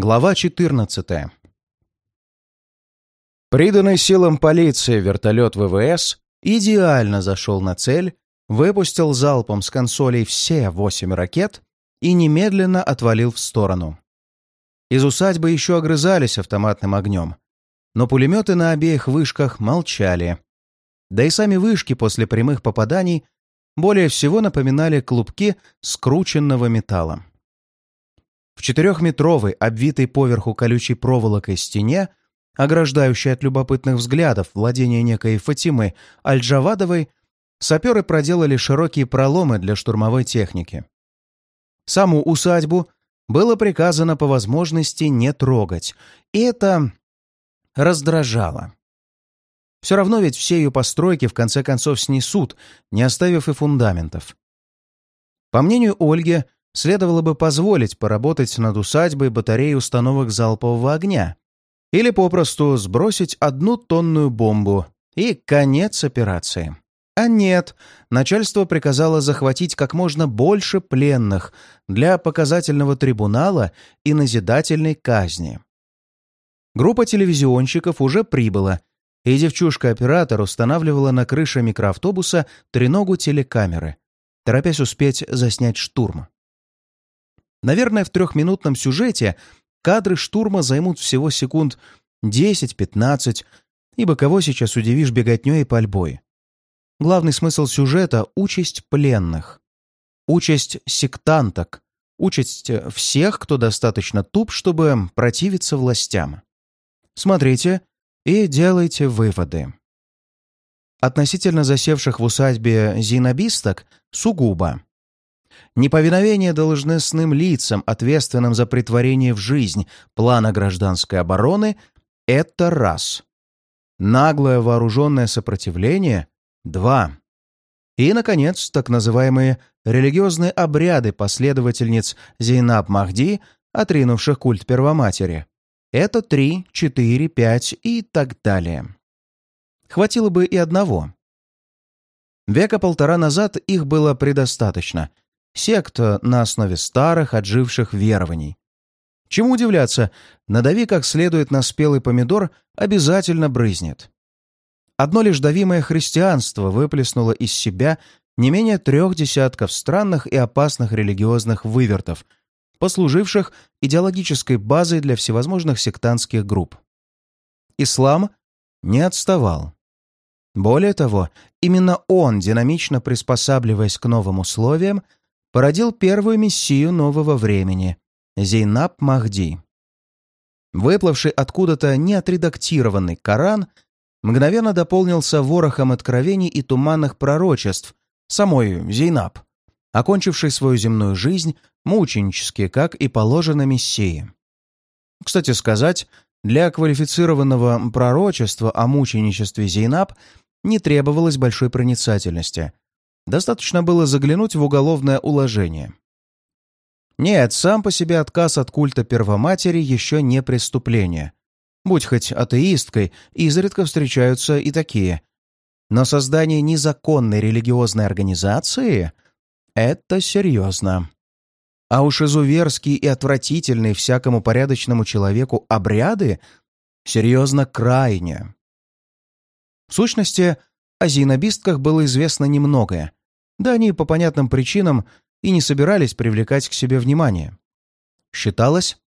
Глава 14. Приданный силам полиции вертолет ВВС идеально зашел на цель, выпустил залпом с консолей все восемь ракет и немедленно отвалил в сторону. Из усадьбы еще огрызались автоматным огнем, но пулеметы на обеих вышках молчали. Да и сами вышки после прямых попаданий более всего напоминали клубки скрученного металла. В четырехметровой, обвитой поверху колючей проволокой стене, ограждающей от любопытных взглядов владение некой Фатимы Аль-Джавадовой, саперы проделали широкие проломы для штурмовой техники. Саму усадьбу было приказано по возможности не трогать, и это раздражало. Все равно ведь все ее постройки в конце концов снесут, не оставив и фундаментов. По мнению Ольги, следовало бы позволить поработать над усадьбой батареи установок залпового огня или попросту сбросить одну тонную бомбу и конец операции. А нет, начальство приказало захватить как можно больше пленных для показательного трибунала и назидательной казни. Группа телевизионщиков уже прибыла, и девчушка-оператор устанавливала на крыше микроавтобуса треногу телекамеры, торопясь успеть заснять штурм. Наверное, в трехминутном сюжете кадры штурма займут всего секунд 10-15, ибо кого сейчас удивишь беготней и пальбой. Главный смысл сюжета — участь пленных. Участь сектанток. Участь всех, кто достаточно туп, чтобы противиться властям. Смотрите и делайте выводы. Относительно засевших в усадьбе зинобисток сугубо. Неповиновение должностным лицам, ответственным за притворение в жизнь плана гражданской обороны, это раз. Наглое вооруженное сопротивление – два. И, наконец, так называемые религиозные обряды последовательниц Зейнаб Махди, отринувших культ Первоматери. Это три, четыре, пять и так далее. Хватило бы и одного. Века полтора назад их было предостаточно – Секта на основе старых, отживших верований. Чему удивляться, надави как следует на спелый помидор, обязательно брызнет. Одно лишь давимое христианство выплеснуло из себя не менее трех десятков странных и опасных религиозных вывертов, послуживших идеологической базой для всевозможных сектантских групп. Ислам не отставал. Более того, именно он, динамично приспосабливаясь к новым условиям, породил первую мессию нового времени – Зейнаб Махди. Выплывший откуда-то неотредактированный Коран мгновенно дополнился ворохом откровений и туманных пророчеств самой Зейнаб, окончившей свою земную жизнь мученически, как и положено Мессии. Кстати сказать, для квалифицированного пророчества о мученичестве Зейнаб не требовалось большой проницательности – Достаточно было заглянуть в уголовное уложение. Нет, сам по себе отказ от культа Первоматери еще не преступление. Будь хоть атеисткой, изредка встречаются и такие. Но создание незаконной религиозной организации — это серьезно. А уж изуверские и отвратительные всякому порядочному человеку обряды серьезно крайне. В сущности, о зинобистках было известно немногое, да они по понятным причинам и не собирались привлекать к себе внимание. Считалось,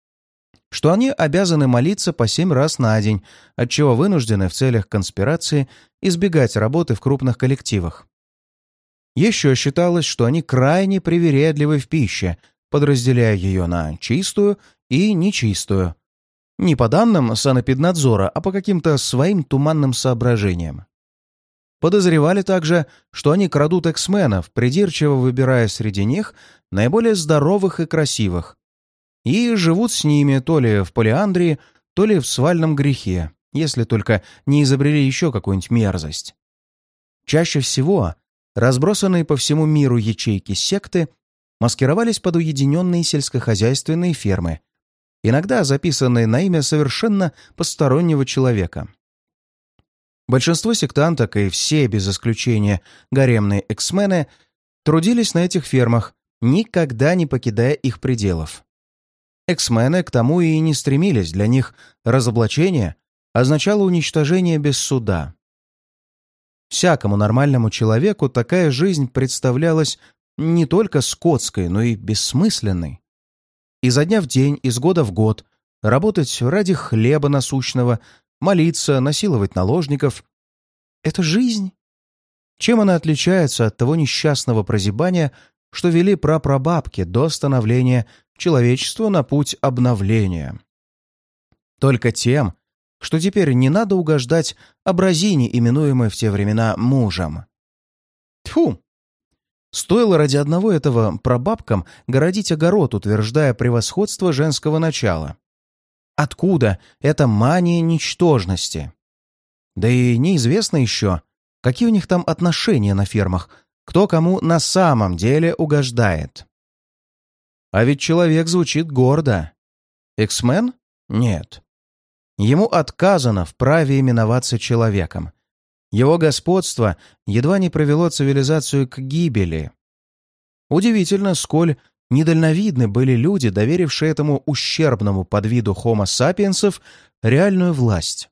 что они обязаны молиться по семь раз на день, отчего вынуждены в целях конспирации избегать работы в крупных коллективах. Еще считалось, что они крайне привередливы в пище, подразделяя ее на чистую и нечистую. Не по данным санэпиднадзора, а по каким-то своим туманным соображениям. Подозревали также, что они крадут эксменов, придирчиво выбирая среди них наиболее здоровых и красивых, и живут с ними то ли в полиандрии, то ли в свальном грехе, если только не изобрели еще какую-нибудь мерзость. Чаще всего разбросанные по всему миру ячейки секты маскировались под уединенные сельскохозяйственные фермы, иногда записанные на имя совершенно постороннего человека. Большинство сектанток и все, без исключения, гаремные эксмены трудились на этих фермах, никогда не покидая их пределов. Эксмены к тому и не стремились, для них разоблачение означало уничтожение без суда. Всякому нормальному человеку такая жизнь представлялась не только скотской, но и бессмысленной. Изо дня в день, из года в год, работать ради хлеба насущного, молиться, насиловать наложников — это жизнь. Чем она отличается от того несчастного прозябания, что вели прапрабабки до становления человечества на путь обновления? Только тем, что теперь не надо угождать образине, именуемой в те времена мужем. Тьфу! Стоило ради одного этого прабабкам городить огород, утверждая превосходство женского начала. Откуда эта мания ничтожности? Да и неизвестно еще, какие у них там отношения на фермах, кто кому на самом деле угождает. А ведь человек звучит гордо. Эксмен? Нет. Ему отказано в праве именоваться человеком. Его господство едва не провело цивилизацию к гибели. Удивительно, сколь недальновидны были люди, доверившие этому ущербному подвиду хомо сапиенсов реальную власть.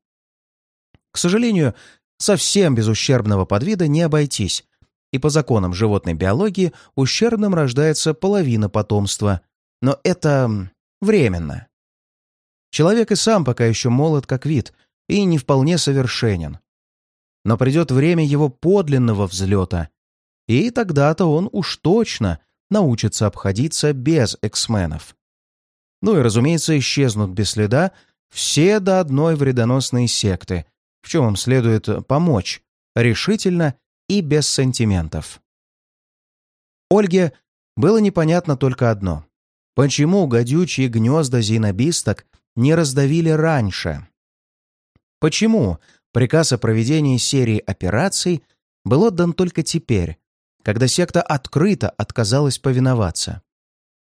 К сожалению, совсем без ущербного подвида не обойтись, и по законам животной биологии ущербным рождается половина потомства, но это временно. Человек и сам пока еще молод как вид и не вполне совершенен. Но придет время его подлинного взлета, и тогда-то он уж точно научится обходиться без эксменов. Ну и, разумеется, исчезнут без следа все до одной вредоносные секты, в чем им следует помочь, решительно и без сантиментов. Ольге было непонятно только одно. Почему гадючие гнезда зинобисток не раздавили раньше? Почему приказ о проведении серии операций был отдан только теперь, когда секта открыто отказалась повиноваться?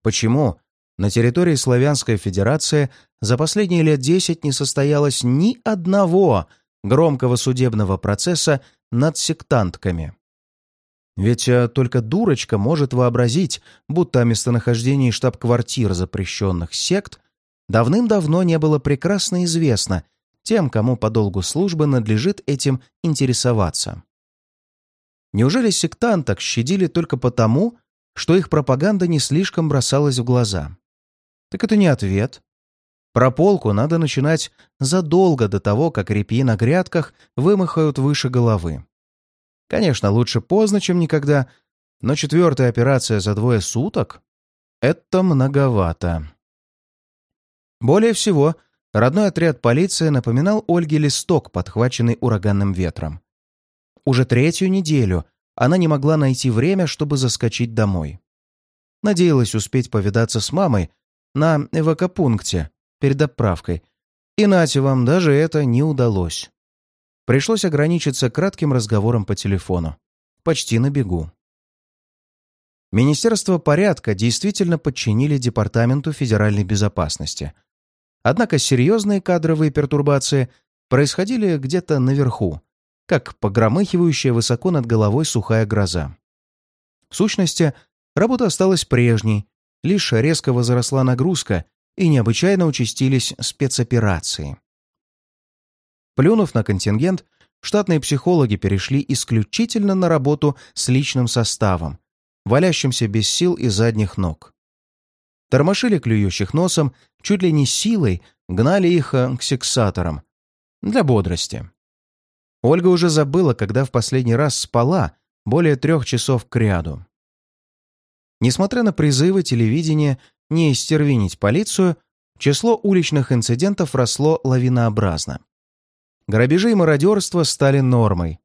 Почему на территории Славянской Федерации за последние лет десять не состоялось ни одного громкого судебного процесса над сектантками? Ведь э, только дурочка может вообразить, будто о местонахождении штаб-квартир запрещенных сект давным-давно не было прекрасно известно тем, кому по долгу службы надлежит этим интересоваться. Неужели сектанток щадили только потому, что их пропаганда не слишком бросалась в глаза? Так это не ответ. Про полку надо начинать задолго до того, как репьи на грядках вымахают выше головы. Конечно, лучше поздно, чем никогда, но четвертая операция за двое суток — это многовато. Более всего, родной отряд полиции напоминал Ольге листок, подхваченный ураганным ветром. Уже третью неделю она не могла найти время, чтобы заскочить домой. Надеялась успеть повидаться с мамой на эвакопункте перед отправкой, и нате вам, даже это не удалось. Пришлось ограничиться кратким разговором по телефону. Почти на бегу. Министерство порядка действительно подчинили Департаменту федеральной безопасности – Однако серьезные кадровые пертурбации происходили где-то наверху, как погромыхивающая высоко над головой сухая гроза. В сущности, работа осталась прежней, лишь резко возросла нагрузка и необычайно участились спецоперации. Плюнув на контингент, штатные психологи перешли исключительно на работу с личным составом, валящимся без сил и задних ног. Тормошили клюющих носом, чуть ли не силой гнали их э, к сексаторам. Для бодрости. Ольга уже забыла, когда в последний раз спала более трех часов к ряду. Несмотря на призывы телевидения не истервинить полицию, число уличных инцидентов росло лавинообразно. Грабежи и мародерство стали нормой.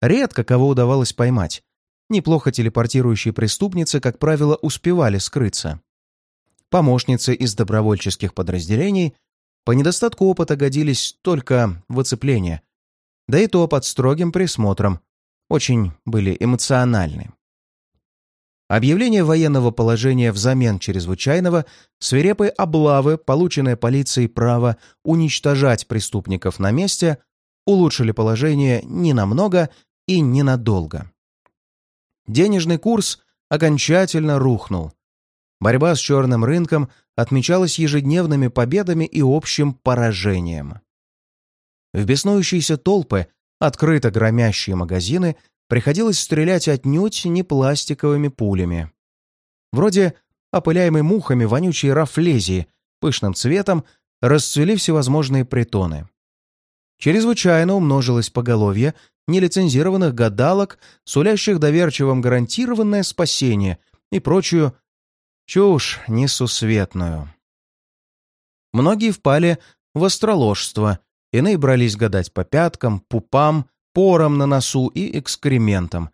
Редко кого удавалось поймать. Неплохо телепортирующие преступницы, как правило, успевали скрыться помощницы из добровольческих подразделений по недостатку опыта годились только в оцепление, да и то под строгим присмотром, очень были эмоциональны. Объявление военного положения взамен чрезвычайного, свирепые облавы, полученное полицией право уничтожать преступников на месте, улучшили положение ненамного и ненадолго. Денежный курс окончательно рухнул, Борьба с черным рынком отмечалось ежедневными победами и общим поражением. В беснующиеся толпы, открыто громящие магазины, приходилось стрелять отнюдь не пластиковыми пулями. Вроде опыляемой мухами вонючей рафлезии, пышным цветом расцвели всевозможные притоны. Чрезвычайно умножилось поголовье нелицензированных гадалок, сулящих доверчивым гарантированное спасение и прочую чушь несусветную. Многие впали в остроложство, иные брались гадать по пяткам, пупам, порам на носу и экскрементам.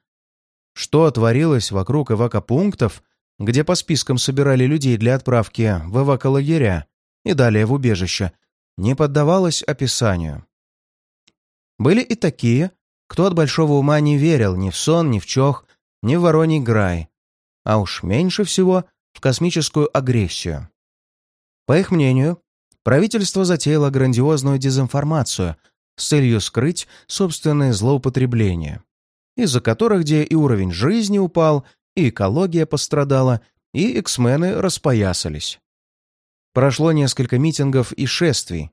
Что творилось вокруг эвакопунктов, где по спискам собирали людей для отправки в эваколагеря и далее в убежище, не поддавалось описанию. Были и такие, кто от большого ума не верил ни в сон, ни в чох, ни в вороний грай, а уж меньше всего в космическую агрессию. По их мнению, правительство затеяло грандиозную дезинформацию с целью скрыть собственные злоупотребления, из-за которых где и уровень жизни упал, и экология пострадала, и эксмены распоясались. Прошло несколько митингов и шествий.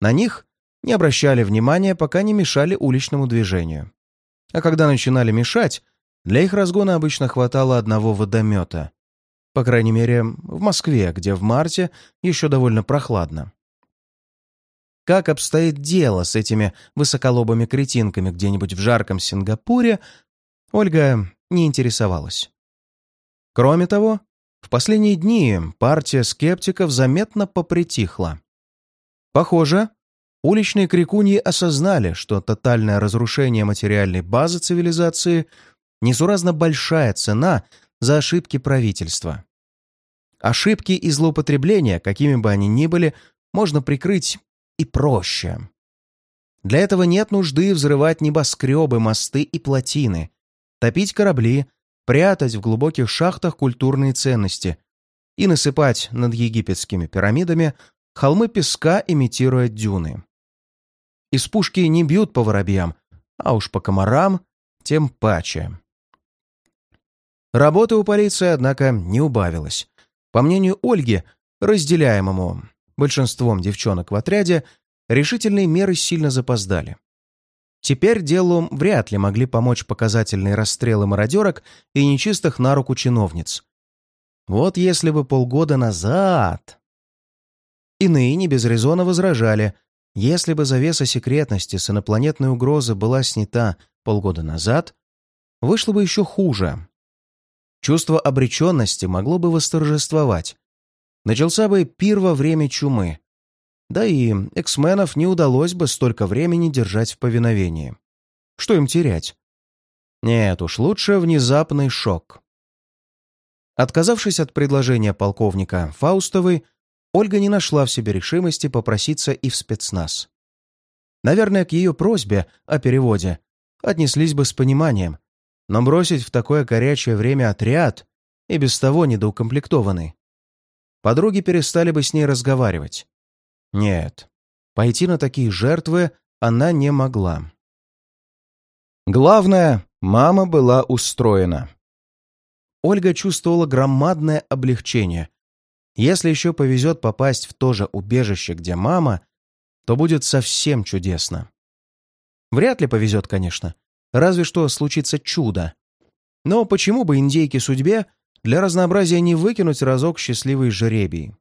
На них не обращали внимания, пока не мешали уличному движению. А когда начинали мешать, для их разгона обычно хватало одного водомета. По крайней мере, в Москве, где в марте еще довольно прохладно. Как обстоит дело с этими высоколобыми кретинками где-нибудь в жарком Сингапуре, Ольга не интересовалась. Кроме того, в последние дни партия скептиков заметно попритихла. Похоже, уличные крикуньи осознали, что тотальное разрушение материальной базы цивилизации – несуразно большая цена за ошибки правительства. Ошибки и злоупотребления, какими бы они ни были, можно прикрыть и проще. Для этого нет нужды взрывать небоскребы, мосты и плотины, топить корабли, прятать в глубоких шахтах культурные ценности и насыпать над египетскими пирамидами холмы песка, имитируя дюны. Из пушки не бьют по воробьям, а уж по комарам тем паче. Работы у полиции, однако, не убавилось. По мнению Ольги, разделяемому большинством девчонок в отряде, решительные меры сильно запоздали. Теперь делу вряд ли могли помочь показательные расстрелы мародерок и нечистых на руку чиновниц. Вот если бы полгода назад... Иные не без резона возражали, если бы завеса секретности с инопланетной угрозы была снята полгода назад, вышло бы еще хуже. Чувство обреченности могло бы восторжествовать. Начался бы пир во время чумы. Да и эксменов не удалось бы столько времени держать в повиновении. Что им терять? Нет уж, лучше внезапный шок. Отказавшись от предложения полковника Фаустовой, Ольга не нашла в себе решимости попроситься и в спецназ. Наверное, к ее просьбе о переводе отнеслись бы с пониманием, но бросить в такое горячее время отряд и без того недоукомплектованный. Подруги перестали бы с ней разговаривать. Нет, пойти на такие жертвы она не могла. Главное, мама была устроена. Ольга чувствовала громадное облегчение. Если еще повезет попасть в то же убежище, где мама, то будет совсем чудесно. Вряд ли повезет, конечно. Разве что случится чудо. Но почему бы индейке судьбе для разнообразия не выкинуть разок счастливый жеребий?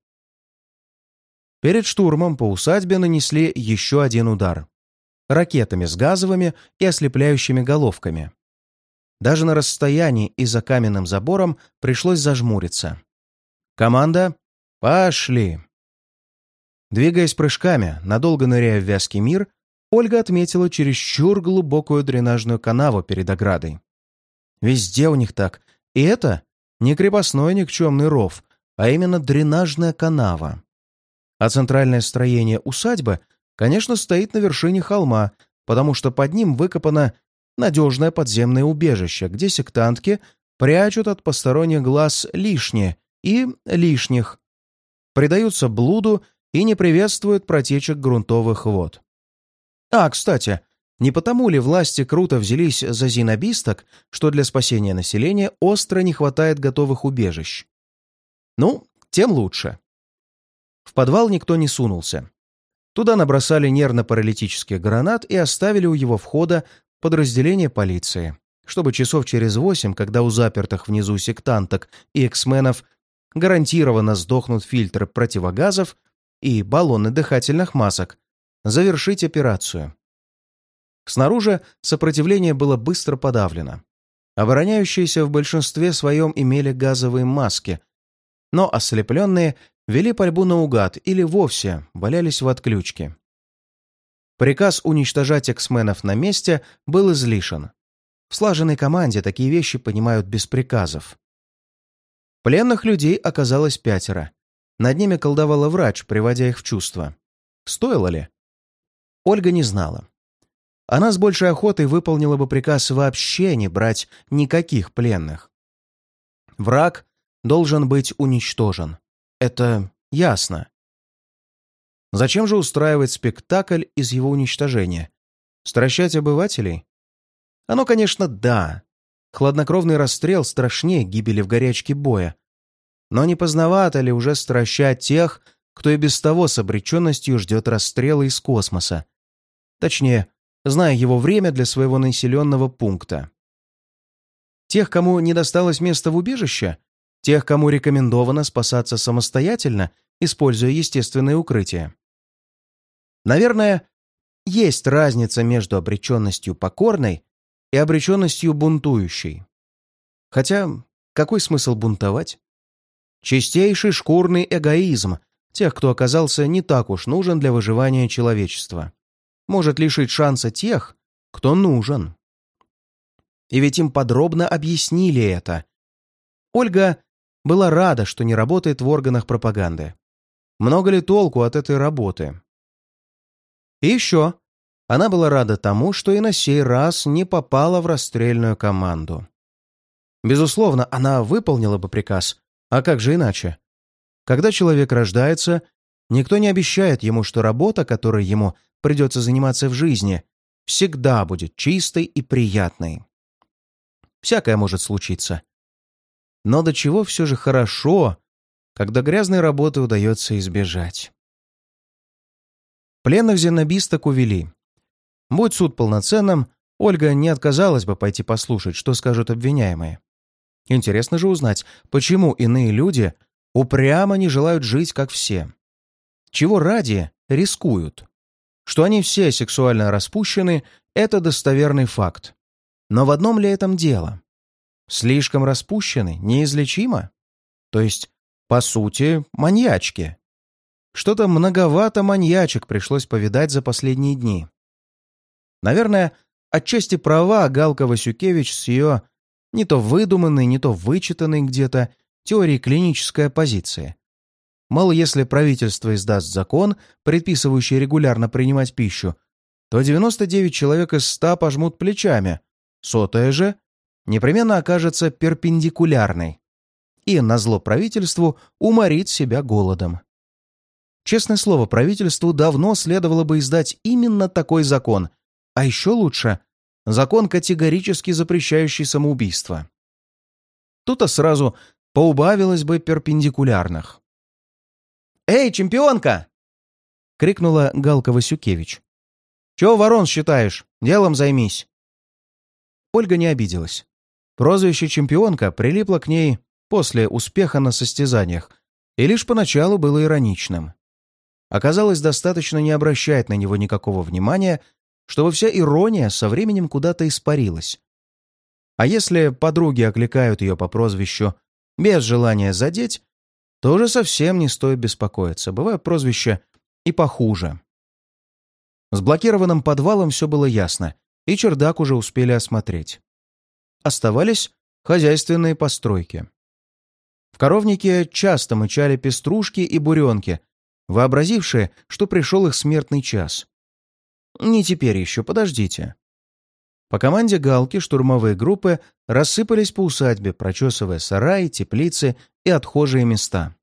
Перед штурмом по усадьбе нанесли еще один удар. Ракетами с газовыми и ослепляющими головками. Даже на расстоянии и за каменным забором пришлось зажмуриться. Команда «Пошли!». Двигаясь прыжками, надолго ныряя в вязкий мир, Ольга отметила чересчур глубокую дренажную канаву перед оградой. Везде у них так. И это не крепостной никчемный ров, а именно дренажная канава. А центральное строение усадьбы, конечно, стоит на вершине холма, потому что под ним выкопано надежное подземное убежище, где сектантки прячут от посторонних глаз лишнее и лишних, предаются блуду и не приветствуют протечек грунтовых вод. А, кстати, не потому ли власти круто взялись за зинобисток, что для спасения населения остро не хватает готовых убежищ? Ну, тем лучше. В подвал никто не сунулся. Туда набросали нервно-паралитических гранат и оставили у его входа подразделение полиции, чтобы часов через восемь, когда у запертых внизу сектанток и эксменов гарантированно сдохнут фильтры противогазов и баллоны дыхательных масок, завершить операцию. Снаружи сопротивление было быстро подавлено. Обороняющиеся в большинстве своем имели газовые маски, но ослепленные вели пальбу наугад или вовсе валялись в отключке. Приказ уничтожать эксменов на месте был излишен. В слаженной команде такие вещи понимают без приказов. Пленных людей оказалось пятеро. Над ними колдовала врач, приводя их в чувство. Стоило ли? Ольга не знала. Она с большей охотой выполнила бы приказ вообще не брать никаких пленных. Враг должен быть уничтожен. Это ясно. Зачем же устраивать спектакль из его уничтожения? Стращать обывателей? Оно, конечно, да. Хладнокровный расстрел страшнее гибели в горячке боя. Но не поздновато ли уже стращать тех, кто и без того с обреченностью ждет расстрела из космоса? Точнее, зная его время для своего населенного пункта. Тех, кому не досталось места в убежище, Тех, кому рекомендовано спасаться самостоятельно, используя естественное укрытие. Наверное, есть разница между обреченностью покорной и обреченностью бунтующей. Хотя, какой смысл бунтовать? Чистейший шкурный эгоизм тех, кто оказался не так уж нужен для выживания человечества, может лишить шанса тех, кто нужен. И ведь им подробно объяснили это. Ольга была рада, что не работает в органах пропаганды. Много ли толку от этой работы? И еще она была рада тому, что и на сей раз не попала в расстрельную команду. Безусловно, она выполнила бы приказ, а как же иначе? Когда человек рождается, никто не обещает ему, что работа, которой ему придется заниматься в жизни, всегда будет чистой и приятной. Всякое может случиться. Но до чего все же хорошо, когда грязной работы удается избежать. Пленных зенобисток увели. Будь суд полноценным, Ольга не отказалась бы пойти послушать, что скажут обвиняемые. Интересно же узнать, почему иные люди упрямо не желают жить, как все. Чего ради рискуют. Что они все сексуально распущены – это достоверный факт. Но в одном ли этом дело? слишком распущены, неизлечимо. То есть, по сути, маньячки. Что-то многовато маньячек пришлось повидать за последние дни. Наверное, отчасти права Галка Васюкевич с ее не то выдуманной, не то вычитанной где-то теорией клинической оппозиции. Мол, если правительство издаст закон, предписывающий регулярно принимать пищу, то 99 человек из 100 пожмут плечами, сотая же непременно окажется перпендикулярной и, назло правительству, уморит себя голодом. Честное слово, правительству давно следовало бы издать именно такой закон, а еще лучше – закон, категорически запрещающий самоубийство. Тут-то сразу поубавилось бы перпендикулярных. «Эй, чемпионка!» — крикнула Галка Васюкевич. «Чего ворон считаешь? Делом займись!» Ольга не обиделась. Прозвище «чемпионка» прилипло к ней после успеха на состязаниях и лишь поначалу было ироничным. Оказалось, достаточно не обращать на него никакого внимания, чтобы вся ирония со временем куда-то испарилась. А если подруги окликают ее по прозвищу без желания задеть, то уже совсем не стоит беспокоиться. Бывают прозвища и похуже. С блокированным подвалом все было ясно, и чердак уже успели осмотреть оставались хозяйственные постройки. В коровнике часто мычали пеструшки и буренки, вообразившие, что пришел их смертный час. Не теперь еще, подождите. По команде Галки штурмовые группы рассыпались по усадьбе, прочесывая сараи, теплицы и отхожие места.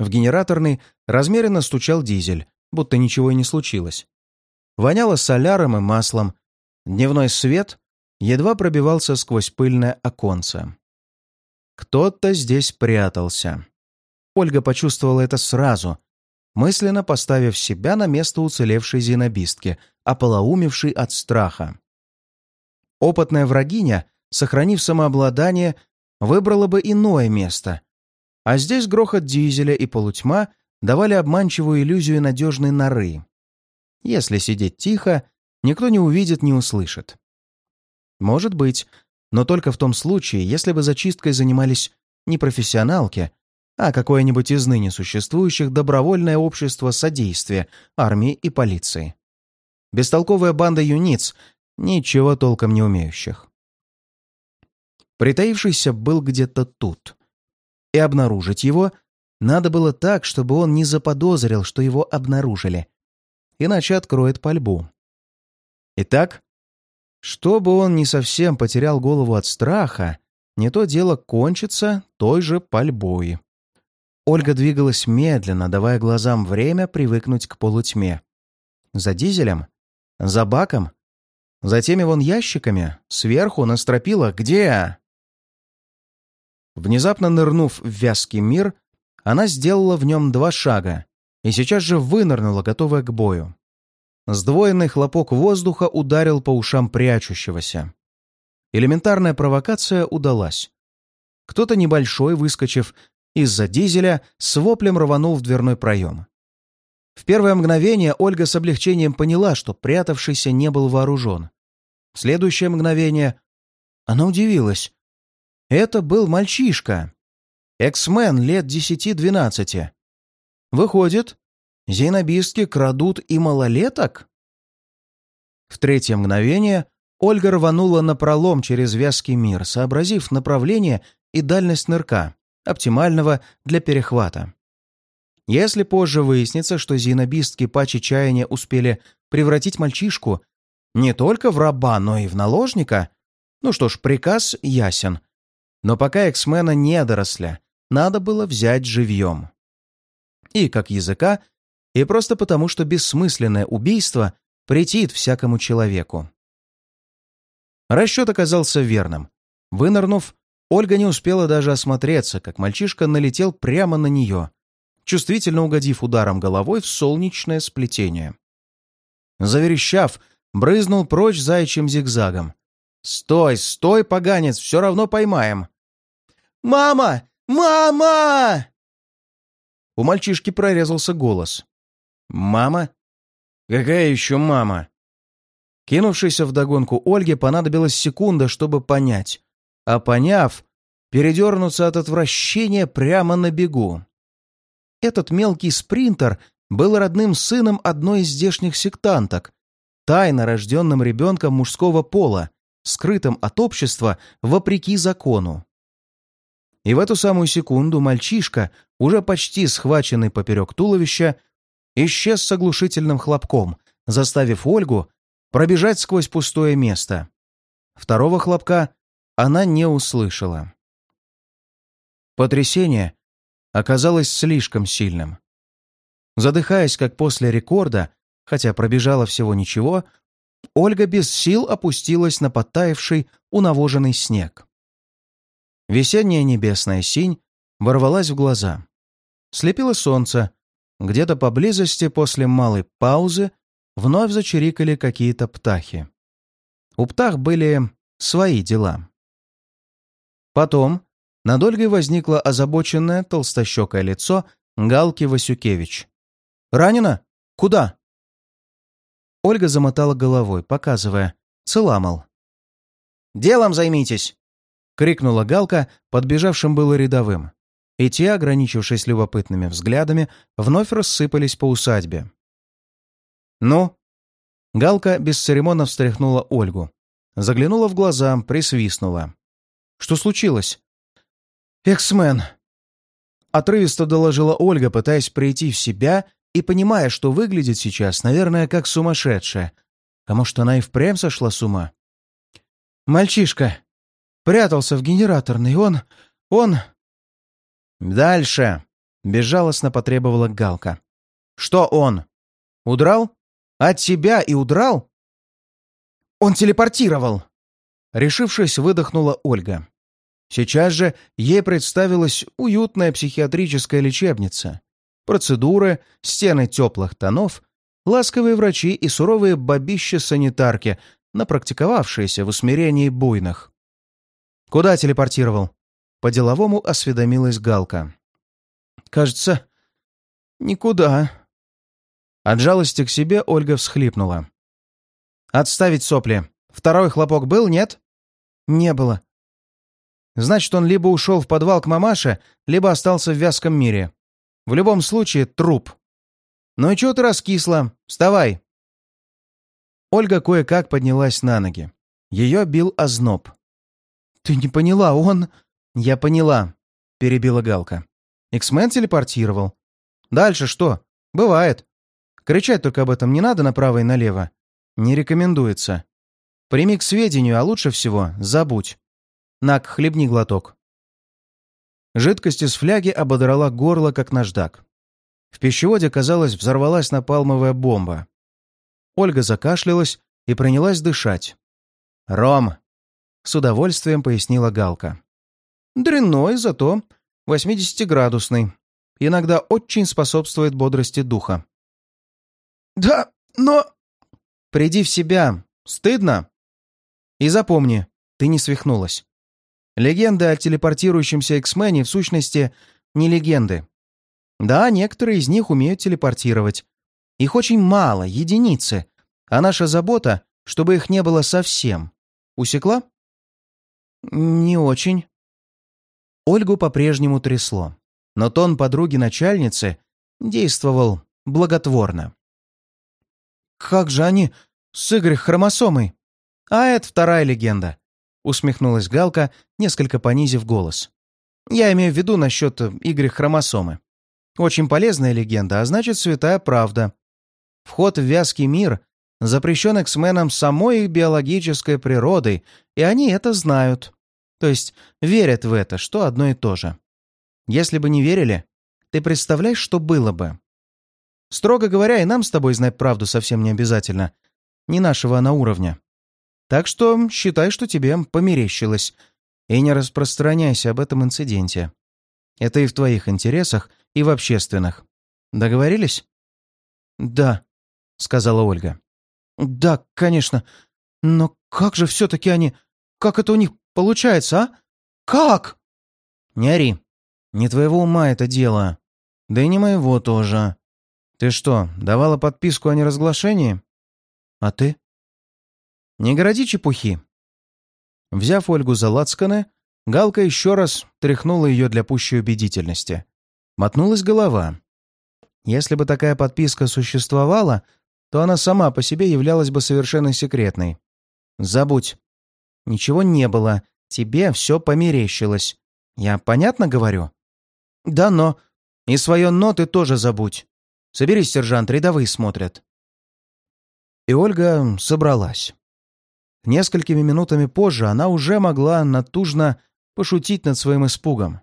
В генераторный размеренно стучал дизель, будто ничего и не случилось. Воняло соляром и маслом. Дневной свет едва пробивался сквозь пыльное оконце. Кто-то здесь прятался. Ольга почувствовала это сразу, мысленно поставив себя на место уцелевшей зенобистки, ополоумевшей от страха. Опытная врагиня, сохранив самообладание, выбрала бы иное место. А здесь грохот дизеля и полутьма давали обманчивую иллюзию надежной норы. Если сидеть тихо, никто не увидит, не услышит. Может быть, но только в том случае, если бы зачисткой занимались не профессионалки, а какое-нибудь из ныне существующих добровольное общество содействия армии и полиции. Бестолковая банда юниц, ничего толком не умеющих. Притаившийся был где-то тут. И обнаружить его надо было так, чтобы он не заподозрил, что его обнаружили. Иначе откроет пальбу. Итак, чтобы он не совсем потерял голову от страха, не то дело кончится той же пальбой. Ольга двигалась медленно, давая глазам время привыкнуть к полутьме. За дизелем? За баком? За теми вон ящиками? Сверху, на стропилах? Где? Внезапно нырнув в вязкий мир, она сделала в нем два шага и сейчас же вынырнула, готовая к бою. Сдвоенный хлопок воздуха ударил по ушам прячущегося. Элементарная провокация удалась. Кто-то небольшой, выскочив из-за дизеля, с воплем рванул в дверной проем. В первое мгновение Ольга с облегчением поняла, что прятавшийся не был вооружен. В следующее мгновение она удивилась. Это был мальчишка. Эксмен лет десяти-двенадцати. Выходит, зейнобистки крадут и малолеток? В третье мгновение Ольга рванула на пролом через вязкий мир, сообразив направление и дальность нырка, оптимального для перехвата. Если позже выяснится, что зинобистки пачи чаяния успели превратить мальчишку не только в раба, но и в наложника, ну что ж, приказ ясен — но пока эксмена не доросля, надо было взять живьем. И как языка, и просто потому, что бессмысленное убийство претит всякому человеку. Расчет оказался верным. Вынырнув, Ольга не успела даже осмотреться, как мальчишка налетел прямо на нее, чувствительно угодив ударом головой в солнечное сплетение. Заверещав, брызнул прочь заячьим зигзагом. «Стой, стой, поганец, все равно поймаем!» «Мама! Мама!» У мальчишки прорезался голос. «Мама? Какая еще мама?» Кинувшейся вдогонку Ольге понадобилась секунда, чтобы понять. А поняв, передернуться от отвращения прямо на бегу. Этот мелкий спринтер был родным сыном одной из здешних сектанток, тайно рожденным ребенком мужского пола, скрытым от общества вопреки закону. И в эту самую секунду мальчишка, уже почти схваченный поперек туловища, исчез с оглушительным хлопком, заставив Ольгу пробежать сквозь пустое место. Второго хлопка она не услышала. Потрясение оказалось слишком сильным. Задыхаясь, как после рекорда, хотя пробежала всего ничего, Ольга без сил опустилась на подтаявший, унавоженный снег. Весенняя небесная синь ворвалась в глаза. Слепило солнце. Где-то поблизости после малой паузы вновь зачирикали какие-то птахи. У птах были свои дела. Потом над Ольгой возникло озабоченное толстощекое лицо Галки Васюкевич. «Ранена? Куда?» Ольга замотала головой, показывая. «Целамал». «Делом займитесь!» — крикнула Галка, подбежавшим было рядовым. И те, ограничившись любопытными взглядами, вновь рассыпались по усадьбе. «Ну?» Галка бесцеремонно встряхнула Ольгу. Заглянула в глаза, присвистнула. «Что случилось?» «Эксмен!» Отрывисто доложила Ольга, пытаясь прийти в себя и понимая, что выглядит сейчас, наверное, как сумасшедшая. А может, она и впрямь сошла с ума? «Мальчишка!» Прятался в генераторной. Он... он...» «Дальше!» — безжалостно потребовала Галка. «Что он? Удрал? От тебя и удрал?» «Он телепортировал!» Решившись, выдохнула Ольга. Сейчас же ей представилась уютная психиатрическая лечебница. Процедуры, стены теплых тонов, ласковые врачи и суровые бабища-санитарки, напрактиковавшиеся в усмирении буйных. «Куда телепортировал?» По-деловому осведомилась Галка. «Кажется, никуда». От жалости к себе Ольга всхлипнула. «Отставить сопли. Второй хлопок был, нет?» «Не было». «Значит, он либо ушел в подвал к мамаше, либо остался в вязком мире. В любом случае, труп. Ну и чего ты раскисла? Вставай!» Ольга кое-как поднялась на ноги. Ее бил озноб. «Ты не поняла, он...» «Я поняла», — перебила Галка. «Иксмен телепортировал. Дальше что? Бывает. Кричать только об этом не надо направо и налево. Не рекомендуется. Прими к сведению, а лучше всего забудь. Нак, хлебни глоток». Жидкость из фляги ободрала горло, как наждак. В пищеводе, казалось, взорвалась напалмовая бомба. Ольга закашлялась и принялась дышать. «Ром!» — с удовольствием пояснила Галка. Дрянной, зато 80-градусный. Иногда очень способствует бодрости духа. «Да, но...» «Приди в себя. Стыдно?» «И запомни, ты не свихнулась. Легенды о телепортирующемся X-мене в сущности не легенды. Да, некоторые из них умеют телепортировать. Их очень мало, единицы. А наша забота, чтобы их не было совсем. Усекла? Не очень. Ольгу по-прежнему трясло, но тон подруги-начальницы действовал благотворно. «Как же они с Игорь хромосомой?» «А это вторая легенда», — усмехнулась Галка, несколько понизив голос. «Я имею в виду насчет Игоря хромосомы. Очень полезная легенда, а значит, святая правда. Вход в вязкий мир запрещен эксменам самой их биологической природой, и они это знают. То есть верят в это, что одно и то же. Если бы не верили, ты представляешь, что было бы? Строго говоря, и нам с тобой знать правду совсем не обязательно. Не нашего она уровня. Так что считай, что тебе померещилось. И не распространяйся об этом инциденте. Это и в твоих интересах, и в общественных. Договорились? «Да», — сказала Ольга. «Да, конечно. Но как же все-таки они... Как это у них получается, а? Как?» «Не ори. Не твоего ума это дело. Да и не моего тоже. Ты что, давала подписку о неразглашении? А ты?» «Не городи чепухи». Взяв Ольгу за лацканы, Галка еще раз тряхнула ее для пущей убедительности. Мотнулась голова. Если бы такая подписка существовала, то она сама по себе являлась бы совершенно секретной. Забудь. Ничего не было. Тебе все померещилось. Я понятно говорю? Да, но... И свое «но» ты тоже забудь. Соберись, сержант, рядовые смотрят. И Ольга собралась. Несколькими минутами позже она уже могла натужно пошутить над своим испугом.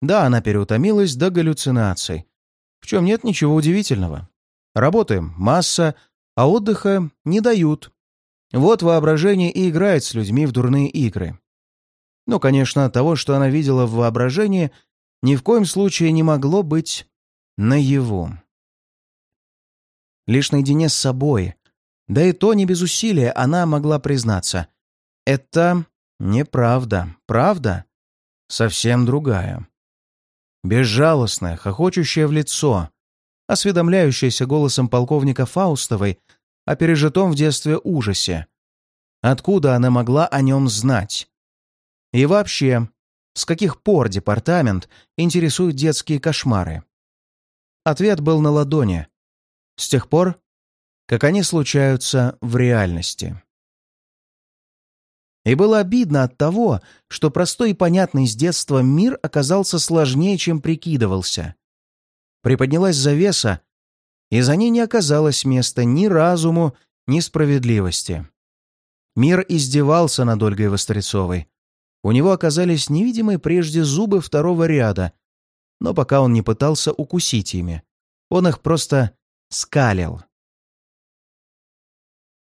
Да, она переутомилась до галлюцинаций, в чем нет ничего удивительного. Работаем масса, а отдыха не дают. Вот воображение и играет с людьми в дурные игры. Но, конечно, того, что она видела в воображении, ни в коем случае не могло быть наяву. Лишь наедине с собой, да и то не без усилия, она могла признаться. Это неправда, правда совсем другая. Безжалостная, хохочущая в лицо, осведомляющаяся голосом полковника Фаустовой о пережитом в детстве ужасе. Откуда она могла о нем знать? И вообще, с каких пор департамент интересует детские кошмары? Ответ был на ладони. С тех пор, как они случаются в реальности. И было обидно от того, что простой и понятный с детства мир оказался сложнее, чем прикидывался. Приподнялась завеса, и за ней не оказалось места ни разуму, ни справедливости. Мир издевался над Ольгой Вострецовой. У него оказались невидимые прежде зубы второго ряда, но пока он не пытался укусить ими, он их просто скалил.